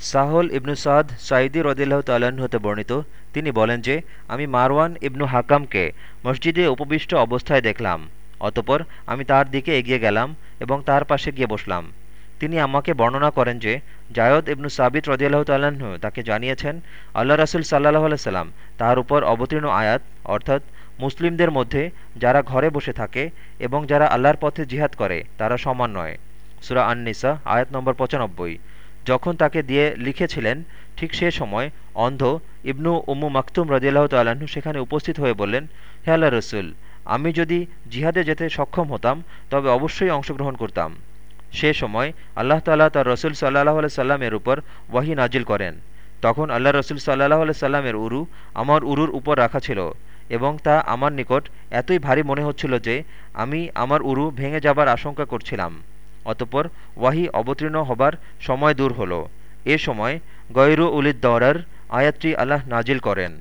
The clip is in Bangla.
সাহল ইবনু সাদ সাইদি রদিল্লাহ তাল্লাহ্ন হতে বর্ণিত। তিনি বলেন যে, আমি মারওয়ান ইবনু হাকামকে মসজিদে উপবিষ্ট অবস্থায় দেখলাম, অতপর আমি তার দিকে এগিয়ে গেলাম এবং তার পাশে গিয়ে বসলাম। তিনি আমাকে বর্ণনা করেন যে, জায়দ ইবনু সাবিত রদিয়াল্লাহ তাল্লাহ্ন তাকে জানিয়েছেন, আল্লাহ রাসুল সাল্লাহ আলাইসাল্লাম তার উপর অবতীর্ণ আয়াত, অর্থাৎ মুসলিমদের মধ্যে যারা ঘরে বসে থাকে এবং যারা আল্লাহর পথে জিহাদ করে, তারা সমান নয়। সুরা আননিসা, আয়াত নম্বর পঁচানব্বই। যখন তাকে দিয়ে লিখেছিলেন, ঠিক সে সময় অন্ধ ইবনু উম্মু মাকতুম রদিয়াল্লাহ তাল্লাহ্ন সেখানে উপস্থিত হয়ে বললেন, হে আল্লাহ রসুল, আমি যদি জিহাদে যেতে সক্ষম হতাম, তবে অবশ্যই অংশগ্রহণ করতাম। সে সময় আল্লাহ তাল্লাহ তার রসুল সাল্লাহ আলাই সাল্লামের উপর ওয়াহি নাজিল করেন। তখন আল্লাহ রসুল সাল্লাহ সাল্লামের উরু আমার উরুর উপর রাখা ছিল এবং তা আমার নিকট এতই ভারী মনে হচ্ছিল যে, আমি আমার উরু ভেঙে যাবার আশঙ্কা করছিলাম। অতপর ওয়াহি অবতীর্ণ হবার সময় দূর হল। এ সময় গৈরু উলিদ দরার আল্লাহ নাজিল করেন।